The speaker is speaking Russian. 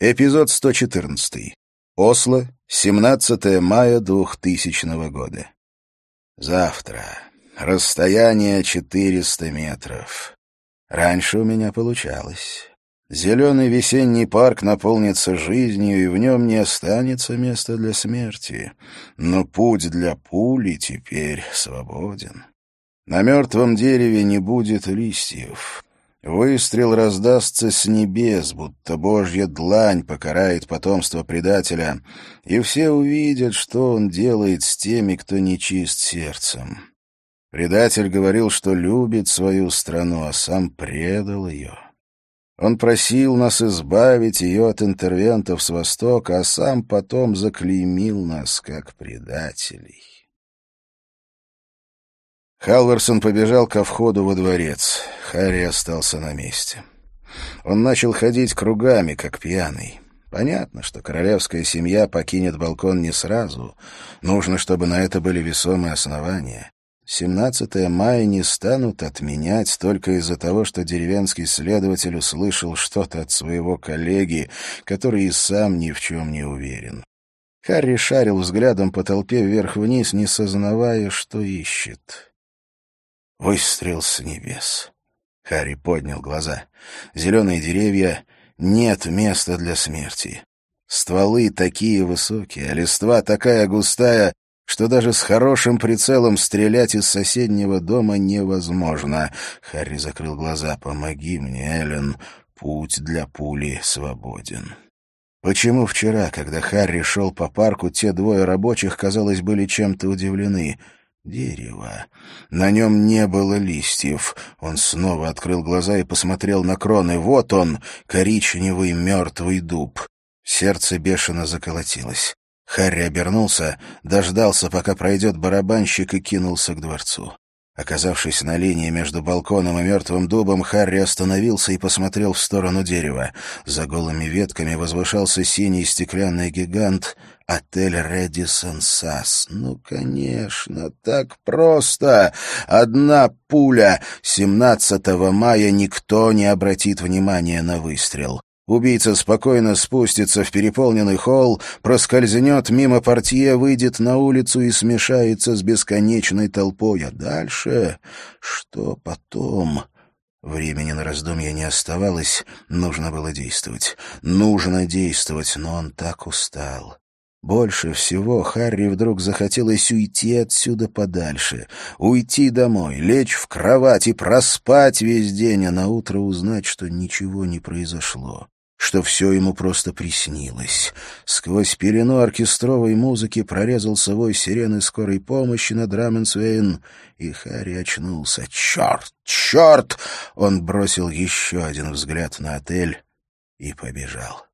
Эпизод 114. Осло, 17 мая 2000 года. Завтра. Расстояние 400 метров. Раньше у меня получалось. Зеленый весенний парк наполнится жизнью, и в нем не останется места для смерти. Но путь для пули теперь свободен. На мертвом дереве не будет листьев. Выстрел раздастся с небес, будто божья длань покарает потомство предателя, и все увидят, что он делает с теми, кто нечист сердцем. Предатель говорил, что любит свою страну, а сам предал ее. Он просил нас избавить ее от интервентов с Востока, а сам потом заклеймил нас как предателей. Халварсон побежал ко входу во дворец. Харри остался на месте. Он начал ходить кругами, как пьяный. Понятно, что королевская семья покинет балкон не сразу. Нужно, чтобы на это были весомые основания. 17 мая не станут отменять только из-за того, что деревенский следователь услышал что-то от своего коллеги, который и сам ни в чем не уверен. Харри шарил взглядом по толпе вверх-вниз, не сознавая, что ищет. Выстрел с небес. Харри поднял глаза. Зеленые деревья — нет места для смерти. Стволы такие высокие, а листва такая густая, что даже с хорошим прицелом стрелять из соседнего дома невозможно. Харри закрыл глаза. «Помоги мне, Эллен. Путь для пули свободен». Почему вчера, когда Харри шел по парку, те двое рабочих, казалось, были чем-то удивлены? Дерево. На нем не было листьев. Он снова открыл глаза и посмотрел на кроны. Вот он, коричневый мертвый дуб. Сердце бешено заколотилось. Харри обернулся, дождался, пока пройдет барабанщик, и кинулся к дворцу. Оказавшись на линии между балконом и мертвым дубом, Харри остановился и посмотрел в сторону дерева. За голыми ветками возвышался синий стеклянный гигант — отель «Редисон Сас». Ну, конечно, так просто. Одна пуля. 17 мая никто не обратит внимания на выстрел. Убийца спокойно спустится в переполненный холл, проскользнет мимо портье, выйдет на улицу и смешается с бесконечной толпой. А дальше? Что потом? Времени на раздумья не оставалось, нужно было действовать. Нужно действовать, но он так устал. Больше всего Харри вдруг захотелось уйти отсюда подальше, уйти домой, лечь в кровать и проспать весь день, а наутро узнать, что ничего не произошло что все ему просто приснилось. Сквозь пелену оркестровой музыки прорезался вой сирены скорой помощи на Драменсвейн, и Харри очнулся. «Черт! Черт!» Он бросил еще один взгляд на отель и побежал.